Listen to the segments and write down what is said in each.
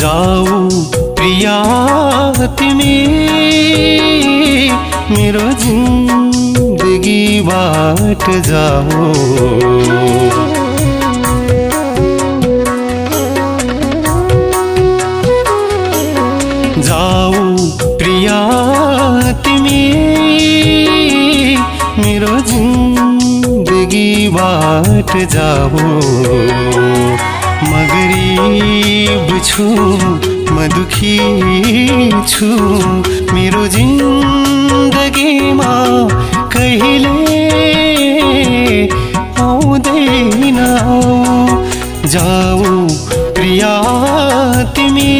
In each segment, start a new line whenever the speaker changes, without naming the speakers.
जाऊ प्रिया तिमी मेरो जिन्दगीबाट जाऊ। जाऊ प्रिया तिमी मेरो जिन्दगीबाट जाऊ। छु म दुखी छु। मेरो जिन्दगीमा कहिले आउँदैन। जाऊ प्रिया तिमी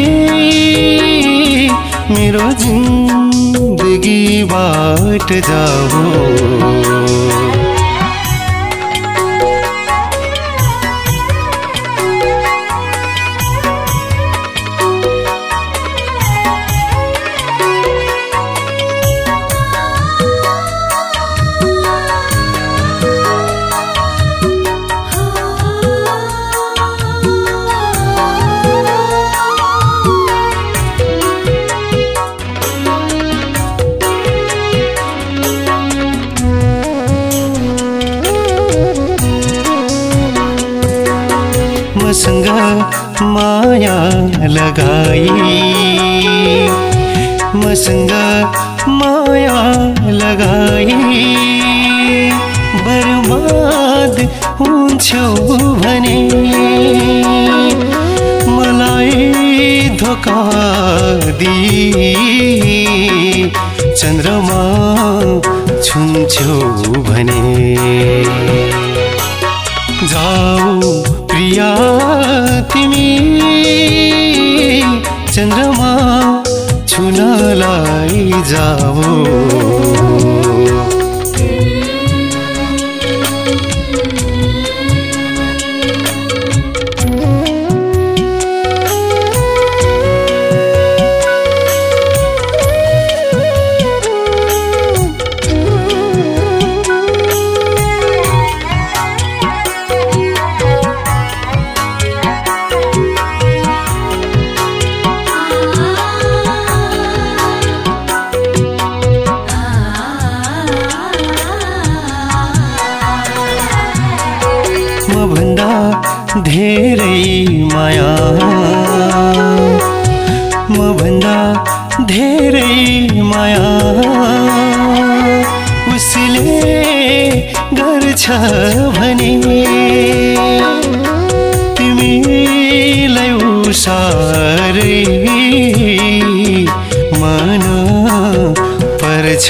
मेरो जिन्दगीबाट जाऊ। मसँग माया लगाई। मसँग माया लगाई। बर्बाद हुन्छौ भने मलाई धोका दिई। चन्द्रमा छुन्छौ भने। जाऊ चन्द्रमा छुनलाई जाऊ धेरै माया। म भन्दा धेरै माया। उसले गर्छ भने तिमीलाई उसारै मन पर्छ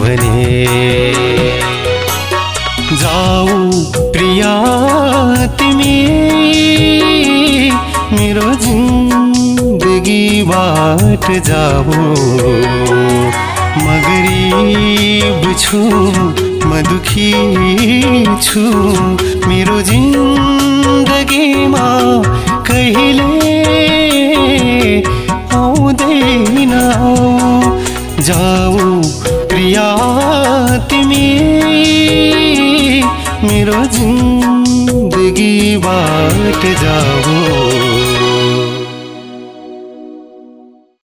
भने। जाऊ प्रिया तिमी मेरो जिन्दगीबाट जाऊ। म गरिब छु म दुखी छु मेरो जिन्दगीमा कहिले मेरो जिन्दगीबाट जाऊ